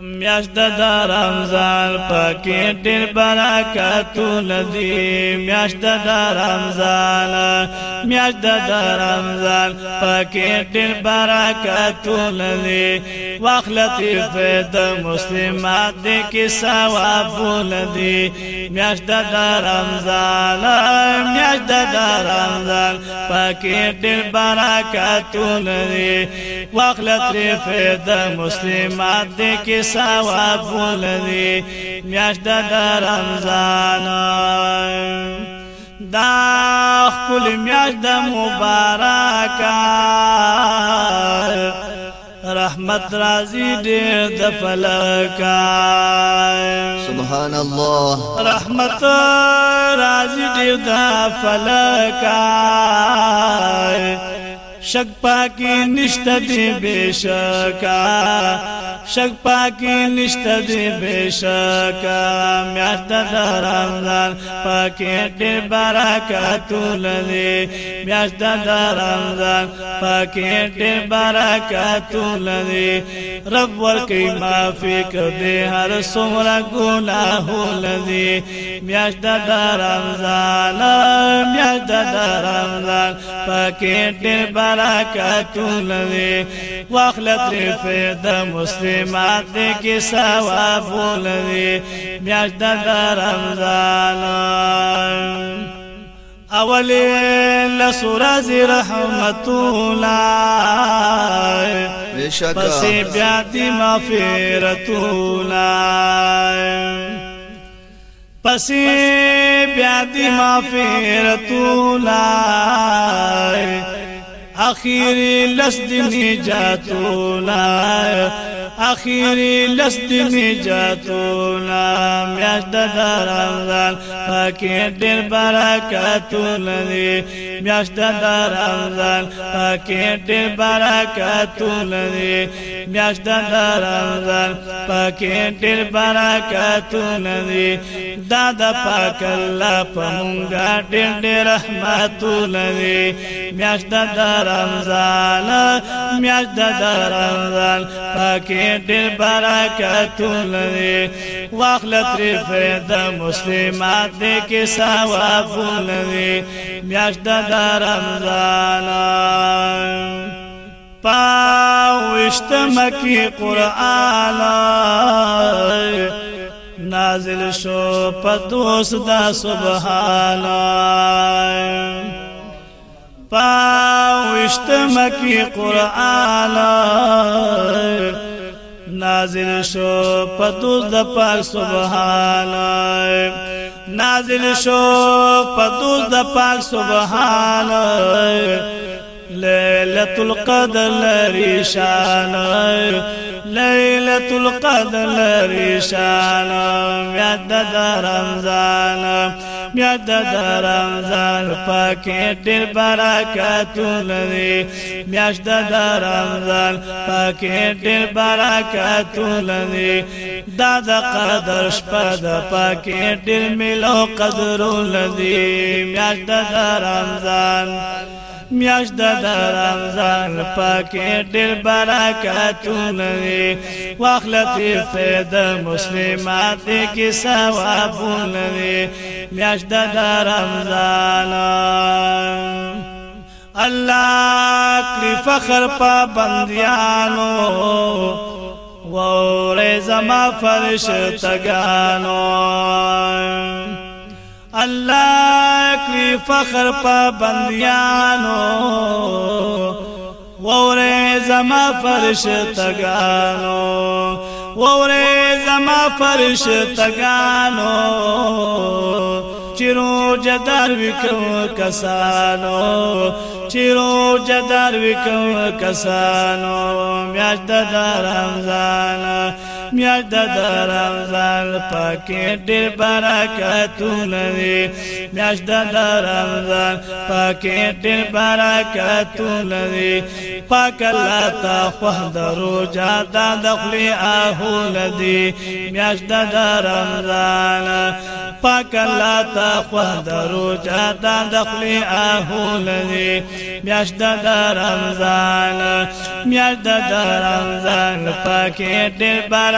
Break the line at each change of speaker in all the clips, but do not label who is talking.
میاشت د رمضان پکې ډېر برکتونه دي میاشت د رمضان میاشت د رمضان پکې ډېر برکتونه دي واخلت فد مسلمات دې کې سوابو دي میاشت د رمضان میاشت د رمضان پکې ډېر برکتونه دي واخلت فد مسلمات دې کې ثواب ولدي میاشت د رمضان دا خپل میاشت د مبارکه رحمت رازی دیر دفلکا سبحان الله رحمت رازی دیر دفلکا شک پاکی نشت دی بے شک پاکی نشته دی بشکا میاشت د رمضان پاکی ډیر برکات لدی میاشت د رمضان پاکی ډیر برکات لدی رب ورکی معافی کړي هر څومره ګناه لدی میاشت د رمضان میاشت د رمضان پاکی ډیر برکات لدی واخلت لفه د مسلمات دې کې ثواب ولري میاشت د رمضان اولی لسورز بس الله پسې بیا دې مغفرت الله پسې بیا دې اخیری لس دنی جاتونا اخیری لست نجاتونا میاشت دا رمضان پاکی دیر برکاتونا دی میاشت دا رمضان پاکی دیر برکاتونا دی میاشت دا رمضان پاکی دیر برکاتونا دی دادا پاک اللہ پا مونگا دیر دیر رحمتونا دی میاشت دا رمضان میاشت دا رمضان پاکی کې ډېر برکت لري واخل تر فیدا مسلمات دې کې ثواب لري میاشت د رمضان پاوشتم کی قرآن نازل شو پدوس دا سبحان پاوشتم کی قرآن نازل شو پدوز د پاک سبحان نازل شو پدوز د پاک سبحان ليلة القدر لريشان ليلة القدر لريشان يا رمضان بیا د رمضان پاکې ډېر برکات لري میاشت د رمضان پاکې ډېر برکات لري دا د قدر شپه د پاکې ډېر ملو قدر لري میاشت د رمضان میاشت دا رمضان پکې دل برکتونه دي واخلت فید مسلمات کې سوابون دي میاشت دا رمضان الله کلی فخر بندیانو وو ریزا ما فرش تګانو الله کلی فخر په بنديانو وورې زما فرشتګانو وورې زما فرشتګانو چیرو جدار وکم کسانو چیرو جدار وکم کسانو میاشت د رمضان میاشت د رمضان پاکې ډېر برکتونه دي میاشت د رمضان پاکې ډېر برکتونه دي پاک الله ته خو درو جاده د خپل اهول دي میاشت د رمضان پاک الله ته خو درو جاده د خپل اهول دي میاشت د رمضان میاشت د رمضان پاکې ډېر برکتونه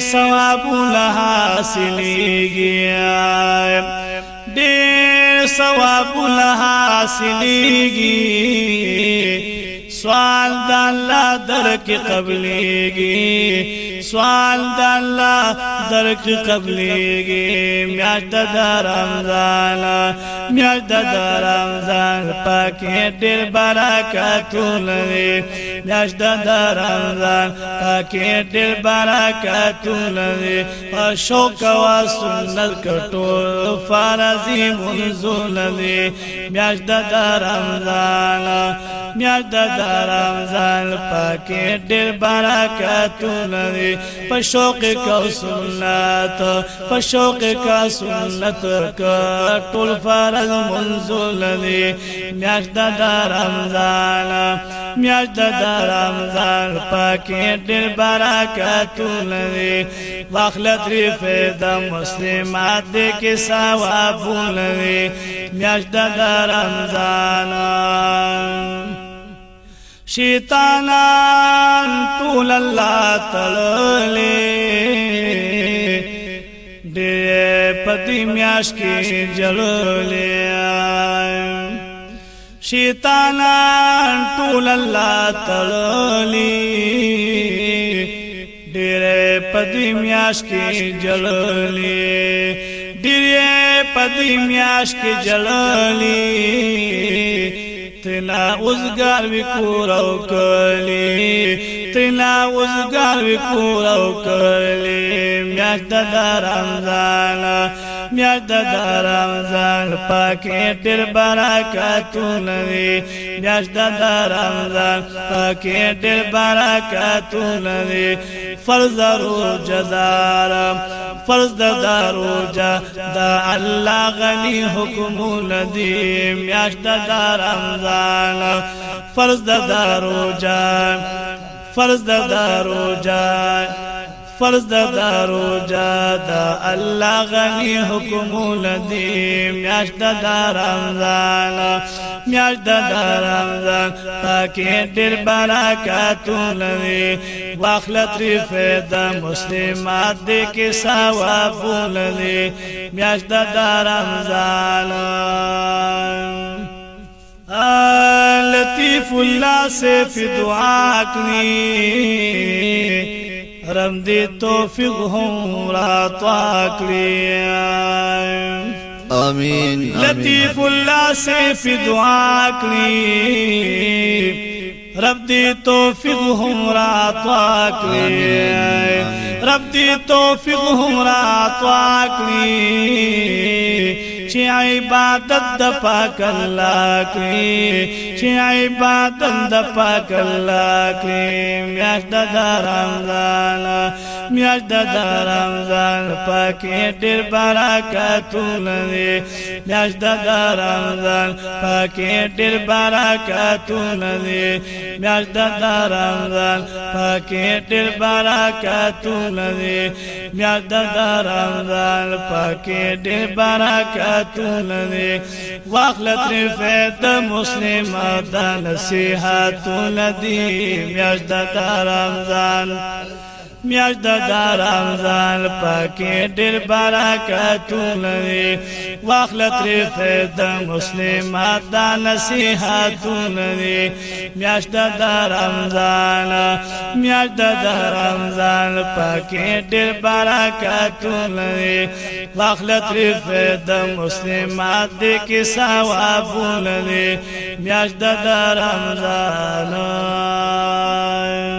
ثواب له حاصلېږي ډېر ثواب له حاصلېږي سوال د الله درک قبلېږي سوال د الله درک قبلېږي میاشت د رمضان میاشت د رمضان پاکه ډېر برکت لري میاشت د رمضان پاکي ډېر برکتونه دي په شوق او سنت کټو فرضي منزول دي میاشت د رمضان میاشت د رمضان پاکي ډېر برکتونه دي په شوق او سنت په شوق او سنت کټو فرض منزول دي میاشت د رمضان میاشت دا رمضان پاکی دل براکت لدی واخلت ری فیدا مسلمات دے کے سواب لدی میاشت دا رمضان شیطانان طول اللہ تلالی دے پتی میاش کی جلالی شیطانان ټول الله تړلی ډېر پدې میاش کې جړلی ډېر پدې میاش کې جړلی تنا اوسګار وکورو کلی ټینا وزګار کور او کلی میاشت د رمضان میاشت د رمضان پاکې ډېر برکتونه دي میاشت د رمضان پاکې ډېر برکتونه دي فرض روزه دار فرض د روزه د الله غني حکمونه دي میاشت د رمضان فرض د روزه فرض د دروجا فرض د دروجا د الله غني حکم لدی میاشت د رمضان میاشت د رمضان پاکه ډیر برکات لري واخلت ری فیدا مسلمات دې کې ثواب لري میاشت د رمضان لطیف الله سے دعا کړی رم دې توفیق هم را توا کړی امین لطیف الله سے دعا کړی رب دې توفیق هم را توا کړی رب دې توفیق هم را توا کړی شیائی عبادت د پاک الله لاکھ میاز عبادت د پاک الله دادا میاشت د رمضان میاشت د رمضان نی ډېر برکتونه دي میاشت د رمضان بارہ ډېر برکتونه دي میاشت د رمضان ران ډېر برکتونه دي میاشت د رمضان دادا ډېر رال نصیحتونه دي واخله تر فایده مسلم دا نصیحتونه دي میاشت د رمضان میاش د رمضان پکې ډېر برکتونه لري واخل تر فد مسلمات د نصيحتونه لري میاش د رمضان میاش د رمضان پکې ډېر برکتونه لري واخل تر فد مسلمات د کې ثوابونه لري میاش د رمضان